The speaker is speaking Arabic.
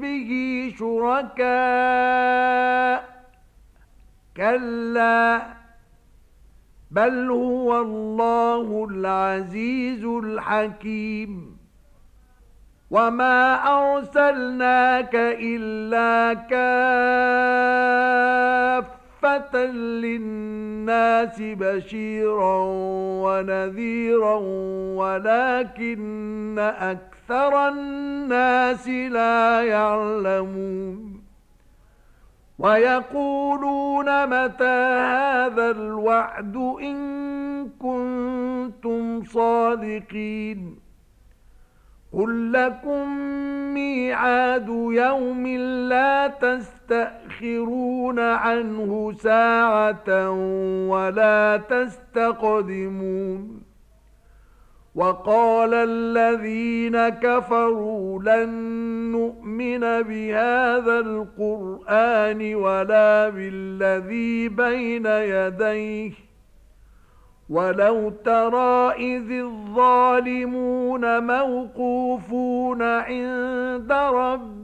به شركاء كلا بل هو الله العزيز الحكيم وما أرسلناك إلا كافة رحمة للناس بشيرا ونذيرا ولكن أكثر الناس لا يعلمون. ويقولون متى هذا الوعد إن كنتم صادقين. قل لكم ميعاد يوم لا تَسْتَأْخِرُونَ تُؤَخِّرُونَ عنه ساعة ولا تستقدمون. وقال الذين كفروا لن نؤمن بهذا القرآن ولا بالذي بين يديه. ولو ترى إذ الظالمون موقوفون عند ربهم